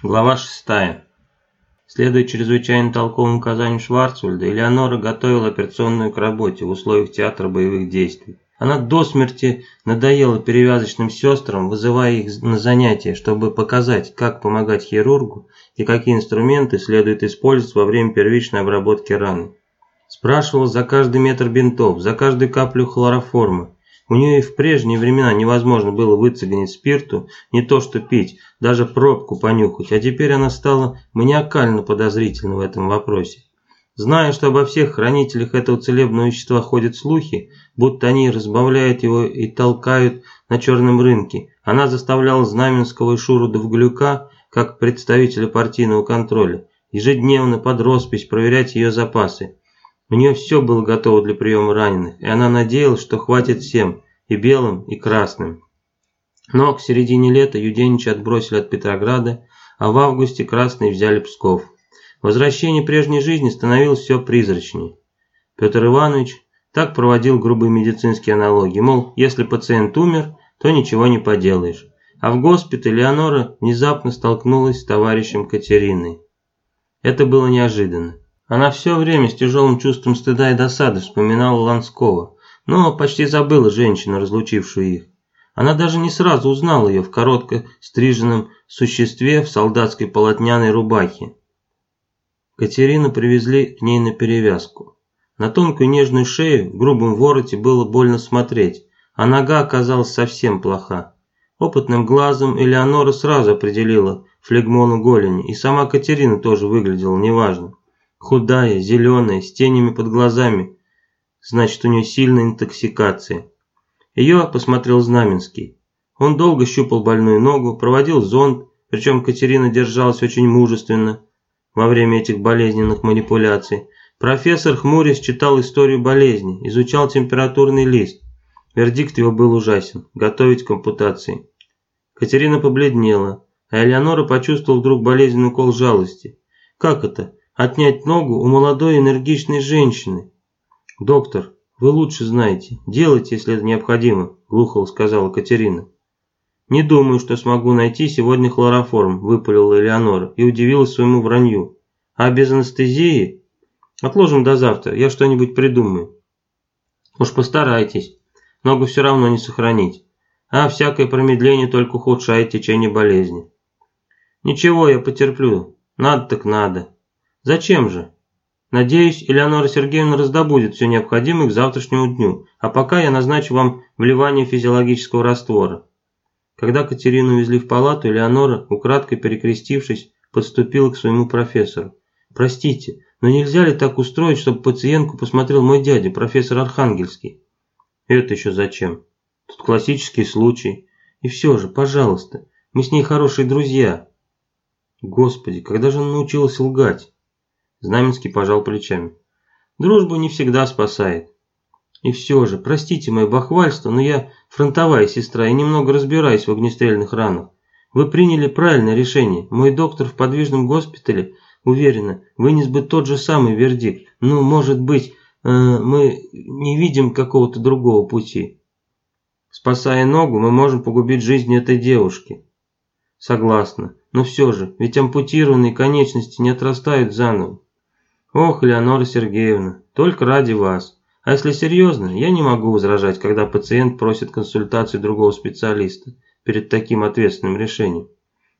Глава 6. Следуя чрезвычайно толковым указаниям Шварцвальда, Элеонора готовила операционную к работе в условиях театра боевых действий. Она до смерти надоела перевязочным сестрам, вызывая их на занятия, чтобы показать, как помогать хирургу и какие инструменты следует использовать во время первичной обработки раны. Спрашивала за каждый метр бинтов, за каждую каплю хлороформа, у нее и в прежние времена невозможно было выцегонить спирту, не то что пить, даже пробку понюхать, а теперь она стала маниакально подозрительна в этом вопросе. Зная, что обо всех хранителях этого целебного вещества ходят слухи, будто они разбавляют его и толкают на черном рынке, она заставляла Знаменского и Шуру Довглюка, как представителя партийного контроля, ежедневно под роспись проверять ее запасы. У нее все было готово для приема раненых, и она надеялась, что хватит всем, и белым, и красным. Но к середине лета Юденича отбросили от Петрограда, а в августе красные взяли Псков. Возвращение прежней жизни становилось все призрачнее. Петр Иванович так проводил грубые медицинские аналогии, мол, если пациент умер, то ничего не поделаешь. А в госпитале Леонора внезапно столкнулась с товарищем Катериной. Это было неожиданно. Она все время с тяжелым чувством стыда и досады вспоминала Ланского, но почти забыла женщину, разлучившую их. Она даже не сразу узнала ее в коротко стриженном существе в солдатской полотняной рубахе. Катерину привезли к ней на перевязку. На тонкую нежную шею в грубом вороте было больно смотреть, а нога оказалась совсем плоха. Опытным глазом Элеонора сразу определила флегмону голени, и сама Катерина тоже выглядела неважно. Худая, зеленая, с тенями под глазами. Значит, у нее сильная интоксикация. Ее посмотрел Знаменский. Он долго щупал больную ногу, проводил зонд, причем Катерина держалась очень мужественно во время этих болезненных манипуляций. Профессор Хмурис читал историю болезни, изучал температурный лист. Вердикт его был ужасен – готовить к ампутации. Катерина побледнела, а Элеонора почувствовала вдруг болезненный укол жалости. Как это? отнять ногу у молодой энергичной женщины. «Доктор, вы лучше знаете. Делайте, если это необходимо», – глухо сказала Катерина. «Не думаю, что смогу найти сегодня хлороформ», – выпалила Элеонора и удивилась своему вранью. «А без анестезии? Отложим до завтра, я что-нибудь придумаю». «Уж постарайтесь. Ногу все равно не сохранить. А всякое промедление только ухудшает течение болезни». «Ничего, я потерплю. Надо так надо». Зачем же? Надеюсь, Элеонора Сергеевна раздобудет все необходимое к завтрашнему дню, а пока я назначу вам вливание физиологического раствора. Когда Катерину увезли в палату, Элеонора, украдкой перекрестившись, подступила к своему профессору. «Простите, но нельзя ли так устроить, чтобы пациентку посмотрел мой дядя, профессор Архангельский?» «Это еще зачем? Тут классический случай. И все же, пожалуйста, мы с ней хорошие друзья». Господи, когда же она научилась лгать? Знаменский пожал плечами. Дружба не всегда спасает. И все же, простите мое бахвальство, но я фронтовая сестра и немного разбираюсь в огнестрельных ранах. Вы приняли правильное решение. Мой доктор в подвижном госпитале, уверена, вынес бы тот же самый вердикт. Ну, может быть, э, мы не видим какого-то другого пути. Спасая ногу, мы можем погубить жизнь этой девушки. Согласна. Но все же, ведь ампутированные конечности не отрастают заново. Ох, Леонора Сергеевна, только ради вас. А если серьезно, я не могу возражать, когда пациент просит консультации другого специалиста перед таким ответственным решением.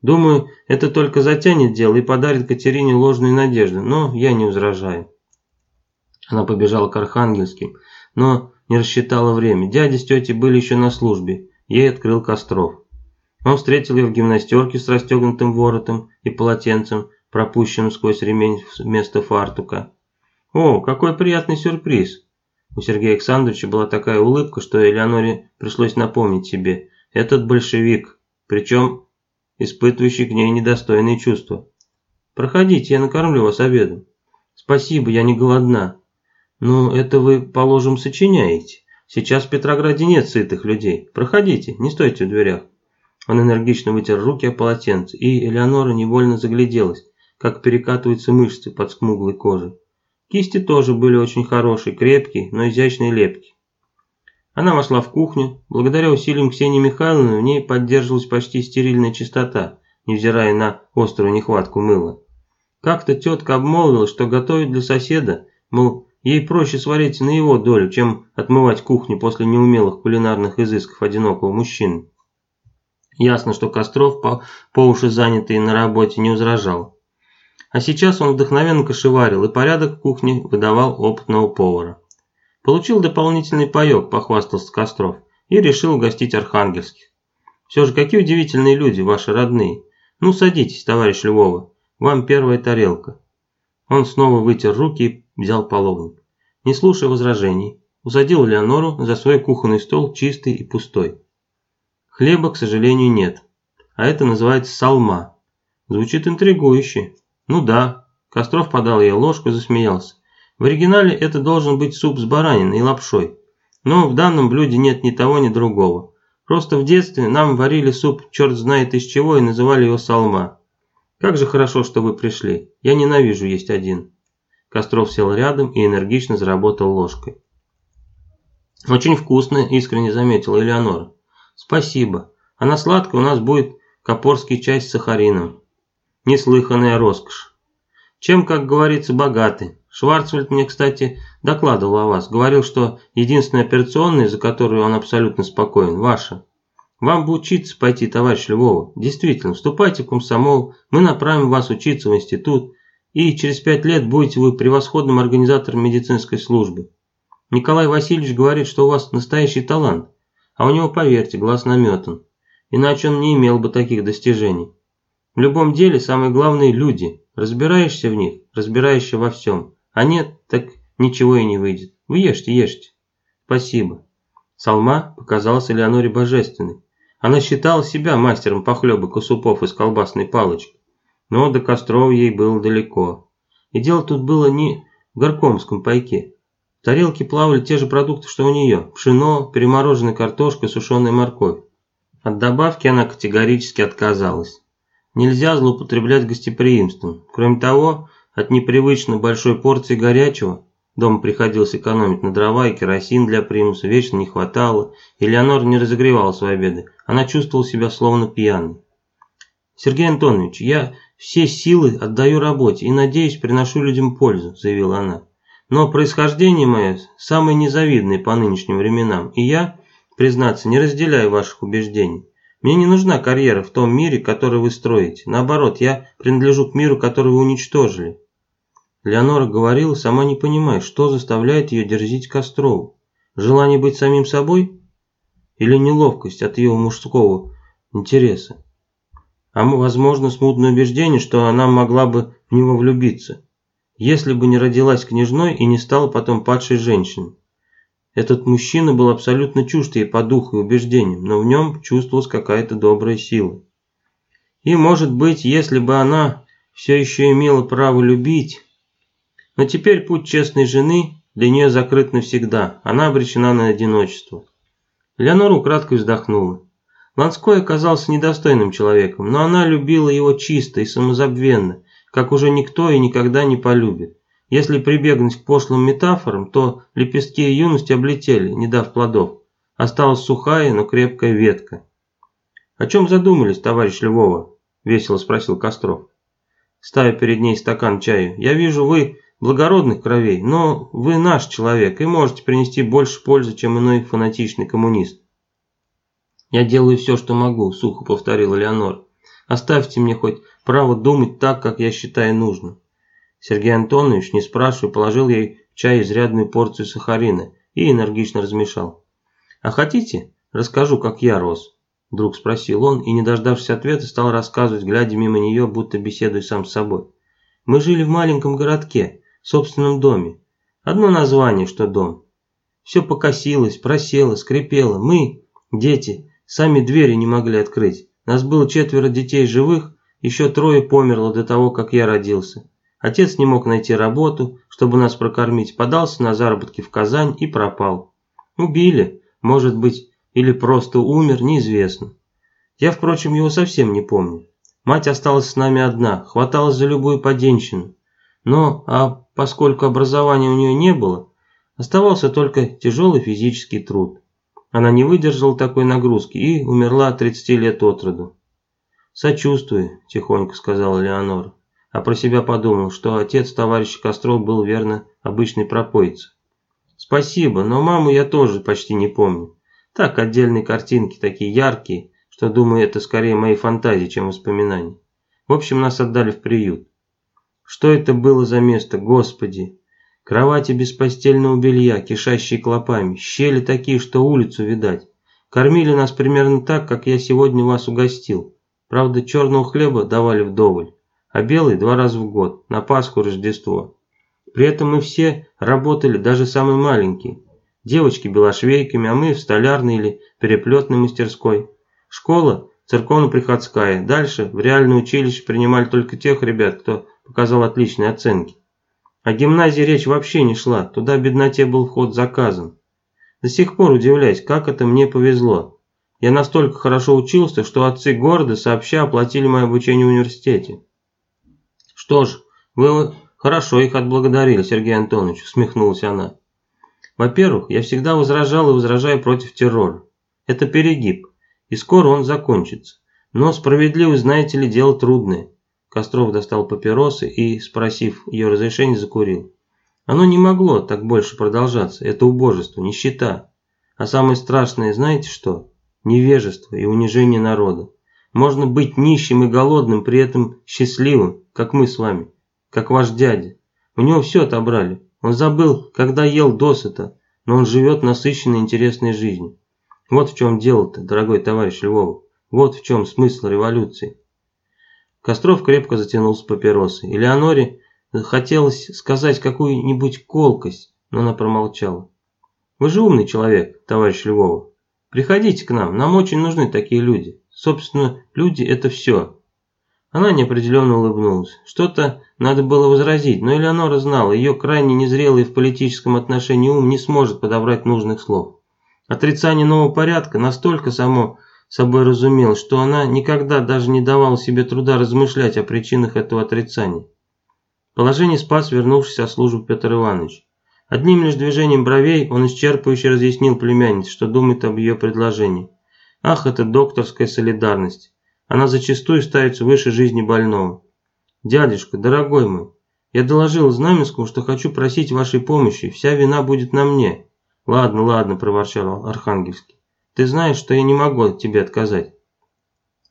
Думаю, это только затянет дело и подарит Катерине ложную надежду, но я не возражаю. Она побежала к Архангельским, но не рассчитала время. Дядя с тетей были еще на службе. Ей открыл Костров. Он встретил ее в гимнастерке с расстегнутым воротом и полотенцем, пропущенным сквозь ремень вместо фартука. «О, какой приятный сюрприз!» У Сергея Александровича была такая улыбка, что Элеоноре пришлось напомнить себе. Этот большевик, причем испытывающий к ней недостойные чувства. «Проходите, я накормлю вас обедом». «Спасибо, я не голодна». «Ну, это вы, положим, сочиняете. Сейчас в Петрограде нет сытых людей. Проходите, не стойте в дверях». Он энергично вытер руки о полотенце, и Элеонора невольно загляделась как перекатываются мышцы под смуглой кожей. Кисти тоже были очень хорошие, крепкие, но изящные лепки. Она вошла в кухню. Благодаря усилиям Ксении Михайловны в ней поддерживалась почти стерильная чистота, невзирая на острую нехватку мыла. Как-то тетка обмолвила, что готовит для соседа, мол, ей проще сварить на его долю, чем отмывать кухню после неумелых кулинарных изысков одинокого мужчины. Ясно, что Костров, по, по уши занятый на работе, не возражал. А сейчас он вдохновенно кошеварил и порядок в кухне выдавал опытного повара. Получил дополнительный паек, похвастался Костров, и решил угостить архангельских. Все же какие удивительные люди, ваши родные. Ну садитесь, товарищ Львова, вам первая тарелка». Он снова вытер руки и взял половник. Не слушая возражений, усадил Леонору за свой кухонный стол чистый и пустой. Хлеба, к сожалению, нет. А это называется салма. Звучит интригующе. Ну да. Костров подал ей ложку и засмеялся. В оригинале это должен быть суп с бараниной и лапшой. Но в данном блюде нет ни того, ни другого. Просто в детстве нам варили суп черт знает из чего и называли его салма. «Как же хорошо, что вы пришли. Я ненавижу есть один». Костров сел рядом и энергично заработал ложкой. «Очень вкусно», – искренне заметила Элеонора. «Спасибо. А на сладкое у нас будет копорский чай с сахарином. Неслыханная роскошь. Чем, как говорится, богаты. Шварцвальд мне, кстати, докладывал о вас. Говорил, что единственная операционная, за которую он абсолютно спокоен, ваша. Вам бы учиться пойти, товарищ Львова. Действительно, вступайте в комсомол, мы направим вас учиться в институт, и через пять лет будете вы превосходным организатором медицинской службы. Николай Васильевич говорит, что у вас настоящий талант, а у него, поверьте, глаз наметан. Иначе он не имел бы таких достижений. В любом деле самое главное – люди. Разбираешься в них, разбираешься во всем. А нет, так ничего и не выйдет. Вы ешьте, ешьте. Спасибо. Салма показалась Элеоноре божественной. Она считала себя мастером похлебок и супов из колбасной палочки, но до костров ей было далеко. И дело тут было не в горкомском пайке. В тарелке плавали те же продукты, что у нее – пшено, перемороженная картошка, сушеная морковь. От добавки она категорически отказалась. Нельзя злоупотреблять гостеприимством. Кроме того, от непривычно большой порции горячего Дома приходилось экономить на дрова и керосин для примуса, вечно не хватало, и Леонора не разогревала свои обеды. Она чувствовала себя словно пьяной. «Сергей Антонович, я все силы отдаю работе и, надеюсь, приношу людям пользу», – заявила она. «Но происхождение мое самое незавидное по нынешним временам, и я, признаться, не разделяю ваших убеждений. Мне не нужна карьера в том мире, который вы строите. Наоборот, я принадлежу к миру, который вы уничтожили. Леонора говорила, сама не понимая, что заставляет ее дерзить Кострову. Желание быть самим собой? Или неловкость от ее мужского интереса? А возможно смутное убеждение, что она могла бы в него влюбиться, если бы не родилась княжной и не стала потом падшей женщиной. Этот мужчина был абсолютно чужд ей по духу и убеждениям, но в нем чувствовалась какая-то добрая сила. И, может быть, если бы она все еще имела право любить, но теперь путь честной жены для нее закрыт навсегда, она обречена на одиночество. Леонора украдкой вздохнула. Ланской оказался недостойным человеком, но она любила его чисто и самозабвенно, как уже никто и никогда не полюбит. Если прибегнуть к пошлым метафорам, то лепестки юности облетели, не дав плодов. Осталась сухая, но крепкая ветка. «О чем задумались, товарищ Львова?» – весело спросил Костров. Ставя перед ней стакан чаю. «Я вижу, вы благородных кровей, но вы наш человек и можете принести больше пользы, чем иной фанатичный коммунист. «Я делаю все, что могу», – сухо повторила Леонор. «Оставьте мне хоть право думать так, как я считаю нужным». Сергей Антонович, не спрашивая, положил ей в чай изрядную порцию сахарина и энергично размешал. «А хотите, расскажу, как я рос?» Вдруг спросил он и, не дождавшись ответа, стал рассказывать, глядя мимо нее, будто беседуя сам с собой. «Мы жили в маленьком городке, в собственном доме. Одно название, что дом. Все покосилось, просело, скрипело. Мы, дети, сами двери не могли открыть. Нас было четверо детей живых, еще трое померло до того, как я родился. Отец не мог найти работу, чтобы нас прокормить, подался на заработки в Казань и пропал. Убили, может быть, или просто умер, неизвестно. Я, впрочем, его совсем не помню. Мать осталась с нами одна, хваталась за любую поденщину. Но, а поскольку образования у нее не было, оставался только тяжелый физический труд. Она не выдержала такой нагрузки и умерла от 30 лет от роду. «Сочувствую», – тихонько сказала Леонора. А про себя подумал, что отец товарища Костров был, верно, обычный пропоиц. «Спасибо, но маму я тоже почти не помню. Так, отдельные картинки, такие яркие, что, думаю, это скорее мои фантазии, чем воспоминания. В общем, нас отдали в приют. Что это было за место, господи? Кровати без постельного белья, кишащие клопами, щели такие, что улицу видать. Кормили нас примерно так, как я сегодня вас угостил. Правда, черного хлеба давали вдоволь, а белый два раза в год, на Пасху, Рождество. При этом мы все работали, даже самые маленькие. Девочки белошвейками, а мы в столярной или переплетной мастерской. Школа церковно-приходская. Дальше в реальное училище принимали только тех ребят, кто показал отличные оценки. О гимназии речь вообще не шла, туда бедноте был вход заказан. До сих пор удивляюсь, как это мне повезло. Я настолько хорошо учился, что отцы города сообща оплатили мое обучение в университете. Что ж, вы хорошо их отблагодарили, Сергей Антонович, усмехнулась она. Во-первых, я всегда возражал и возражаю против террора. Это перегиб, и скоро он закончится. Но справедливость, знаете ли, дело трудное. Костров достал папиросы и, спросив ее разрешения, закурил. Оно не могло так больше продолжаться, это убожество, нищета. А самое страшное, знаете что? невежество и унижение народа. Можно быть нищим и голодным, при этом счастливым, как мы с вами, как ваш дядя. У него все отобрали. Он забыл, когда ел досыта, но он живет насыщенной интересной жизнью. Вот в чем дело-то, дорогой товарищ Львов. Вот в чем смысл революции. Костров крепко затянулся папиросой. Элеоноре хотелось сказать какую-нибудь колкость, но она промолчала. «Вы же умный человек, товарищ Львова. Приходите к нам, нам очень нужны такие люди. Собственно, люди – это все». Она неопределенно улыбнулась. Что-то надо было возразить, но Элеонора знала, ее крайне незрелый в политическом отношении ум не сможет подобрать нужных слов. Отрицание нового порядка настолько само собой разумел, что она никогда даже не давала себе труда размышлять о причинах этого отрицания. Положение спас вернувшийся от службы Петр Иванович. Одним лишь движением бровей он исчерпывающе разъяснил племяннице, что думает об ее предложении. Ах, это докторская солидарность. Она зачастую ставится выше жизни больного. «Дядюшка, дорогой мой, я доложил Знаменскому, что хочу просить вашей помощи, вся вина будет на мне». «Ладно, ладно», – проворчал Архангельский. «Ты знаешь, что я не могу тебе отказать».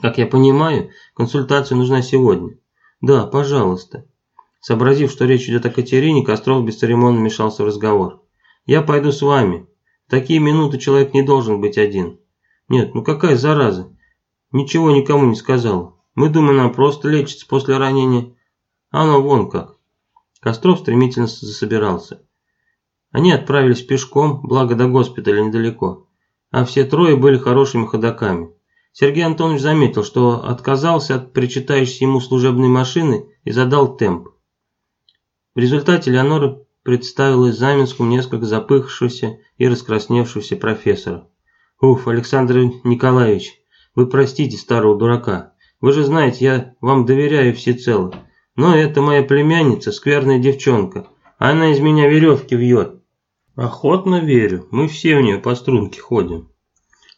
«Как я понимаю, консультация нужна сегодня». «Да, пожалуйста». Сообразив, что речь идет о Катерине, Костров бесцеремонно вмешался в разговор. «Я пойду с вами. В такие минуты человек не должен быть один». «Нет, ну какая зараза? Ничего никому не сказала. Мы думаем, она просто лечится после ранения. А оно вон как». Костров стремительно засобирался. Они отправились пешком, благо до госпиталя недалеко. А все трое были хорошими ходоками. Сергей Антонович заметил, что отказался от причитающейся ему служебной машины и задал темп. В результате Леонора представила Заменскому несколько запыхавшегося и раскрасневшегося профессора. «Уф, Александр Николаевич, вы простите старого дурака. Вы же знаете, я вам доверяю всецело. Но это моя племянница, скверная девчонка. Она из меня веревки вьет». «Охотно верю. Мы все в нее по струнке ходим».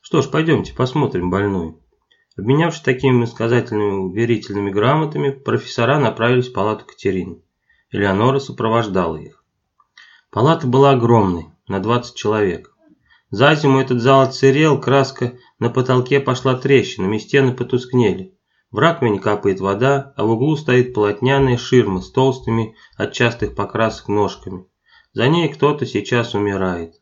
«Что ж, пойдемте посмотрим больную». Обменявшись такими сказательными уверительными грамотами, профессора направились в палату Катерины. Элеонора сопровождала их. Палата была огромной, на 20 человек. За зиму этот зал отсырел, краска на потолке пошла трещинами, стены потускнели. В раковине капает вода, а в углу стоит полотняная ширма с толстыми от частых покрасок ножками. За ней кто-то сейчас умирает.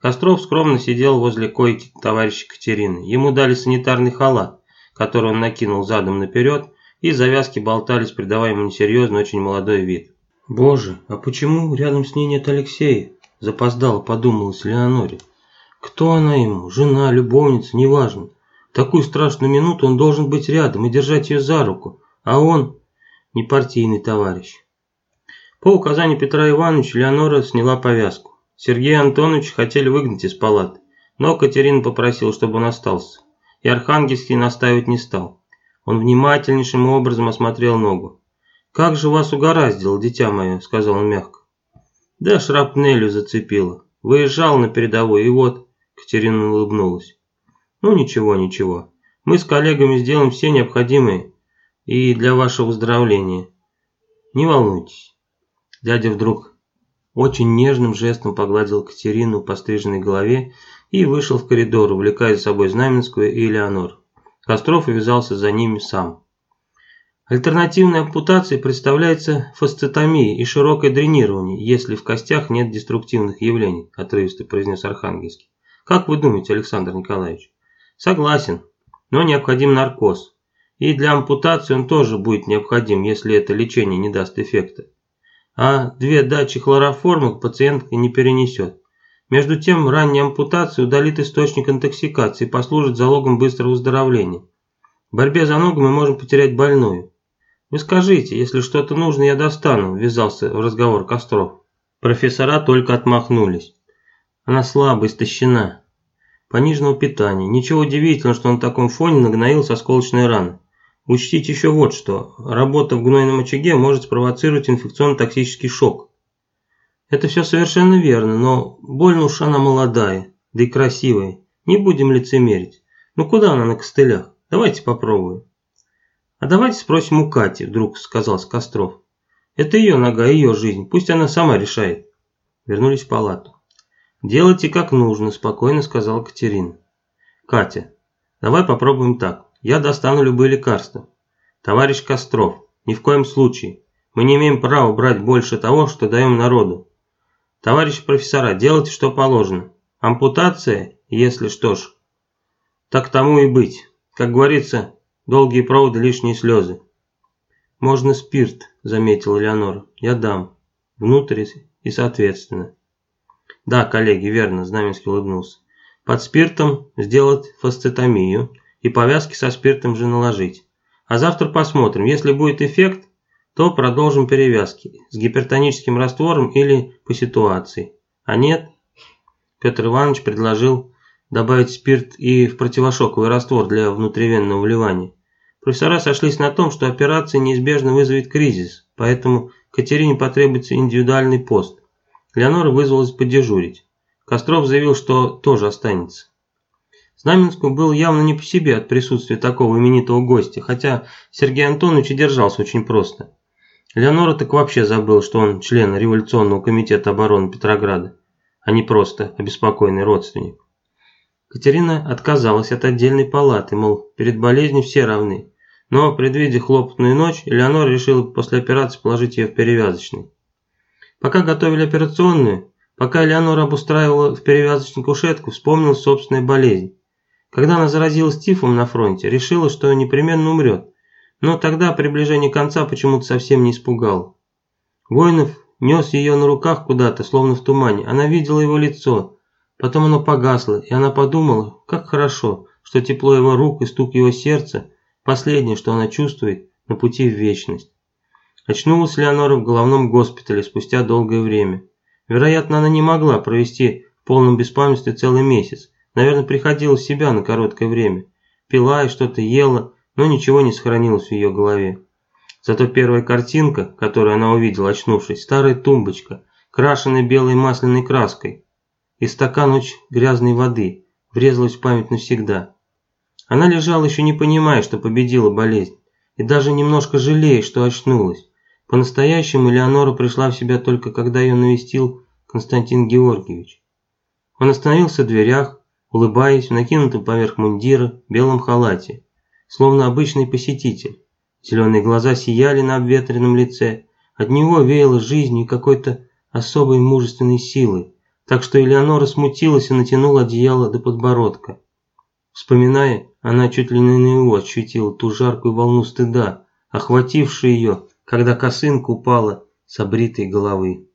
Костров скромно сидел возле койки товарища Катерины. Ему дали санитарный халат, который он накинул задом наперед, и завязки болтались, придавая ему несерьезный, очень молодой вид. «Боже, а почему рядом с ней нет Алексея?» Запоздало подумалось Леоноре. «Кто она ему? Жена, любовница, неважно. В такую страшную минуту он должен быть рядом и держать ее за руку, а он не партийный товарищ». По указанию Петра Ивановича Леонора сняла повязку. Сергея Антоновича хотели выгнать из палаты, но Катерина попросила, чтобы он остался. И Архангельский настаивать не стал. Он внимательнейшим образом осмотрел ногу. «Как же вас угораздило, дитя мое», — сказал он мягко. «Да шрапнелью зацепило. Выезжал на передовой, и вот...» Катерина улыбнулась. «Ну ничего, ничего. Мы с коллегами сделаем все необходимое и для вашего выздоровления. Не волнуйтесь. Дядя вдруг очень нежным жестом погладил Катерину по стриженной голове и вышел в коридор, увлекая за собой Знаменскую и Элеонор. Костров увязался за ними сам. Альтернативной ампутацией представляется фасцитомия и широкое дренирование, если в костях нет деструктивных явлений, отрывисто произнес Архангельский. Как вы думаете, Александр Николаевич? Согласен, но необходим наркоз. И для ампутации он тоже будет необходим, если это лечение не даст эффекта. А две дачи хлороформа пациентка не перенесет. Между тем, ранняя ампутация удалит источник интоксикации и послужит залогом быстрого выздоровления. В борьбе за ногу мы можем потерять больную. «Вы скажите, если что-то нужно, я достану», – ввязался в разговор Костров. Профессора только отмахнулись. Она слабо истощена. Пониженного питания. Ничего удивительного, что на таком фоне нагноил осколочной раны. Учтите еще вот что. Работа в гнойном очаге может спровоцировать инфекционно-токсический шок. Это все совершенно верно, но больно уж она молодая, да и красивая. Не будем лицемерить. Ну куда она на костылях? Давайте попробуем. «А давайте спросим у Кати», – вдруг сказал Костров. «Это ее нога, ее жизнь, пусть она сама решает». Вернулись в палату. «Делайте как нужно», – спокойно сказала Катерина. «Катя, давай попробуем так. Я достану любые лекарства. Товарищ Костров, ни в коем случае. Мы не имеем права брать больше того, что даем народу. Товарищи профессора, делайте, что положено. Ампутация, если что ж. Так тому и быть. Как говорится, Долгие проводы, лишние слезы. «Можно спирт», – заметил Элеонора. «Я дам. Внутрь и соответственно». «Да, коллеги, верно», – Знаменский улыбнулся. «Под спиртом сделать фасцитомию и повязки со спиртом же наложить. А завтра посмотрим. Если будет эффект, то продолжим перевязки с гипертоническим раствором или по ситуации. А нет?» Петр Иванович предложил добавить спирт и в противошоковый раствор для внутривенного вливания. Профессора сошлись на том, что операция неизбежно вызовет кризис, поэтому Катерине потребуется индивидуальный пост. Леонора вызвалась подежурить. Костров заявил, что тоже останется. Знаменскому было явно не по себе от присутствия такого именитого гостя, хотя Сергей Антонович и держался очень просто. Леонора так вообще забыл, что он член революционного комитета обороны Петрограда, а не просто обеспокоенный родственник. Катерина отказалась от отдельной палаты, мол, перед болезнью все равны. Но, предвидя хлопотную ночь, Элеонора решила после операции положить ее в перевязочный. Пока готовили операционную, пока Элеонора обустраивала в перевязочной кушетку, вспомнила собственная болезнь. Когда она заразилась тифом на фронте, решила, что непременно умрет. Но тогда приближение конца почему-то совсем не испугало. Воинов нес ее на руках куда-то, словно в тумане. Она видела его лицо. Потом оно погасло, и она подумала, как хорошо, что тепло его рук и стук его сердца – Последнее, что она чувствует на пути в вечность. Очнулась Леонора в головном госпитале спустя долгое время. Вероятно, она не могла провести в полном беспамятстве целый месяц. Наверное, приходила в себя на короткое время. Пила и что-то ела, но ничего не сохранилось в ее голове. Зато первая картинка, которую она увидела, очнувшись, старая тумбочка, крашенная белой масляной краской, и стакан очень грязной воды, врезалась в память навсегда. Она лежала еще не понимая, что победила болезнь, и даже немножко жалея, что очнулась. По-настоящему Леонора пришла в себя только когда ее навестил Константин Георгиевич. Он остановился в дверях, улыбаясь в накинутом поверх мундира белом халате, словно обычный посетитель. Зеленые глаза сияли на обветренном лице, от него веяло жизнью и какой-то особой мужественной силой, так что Элеонора смутилась и натянула одеяло до подбородка. Вспоминая, она чуть ли не наяву ощутила ту жаркую волну стыда, охватившую ее, когда косынка упала с обритой головы.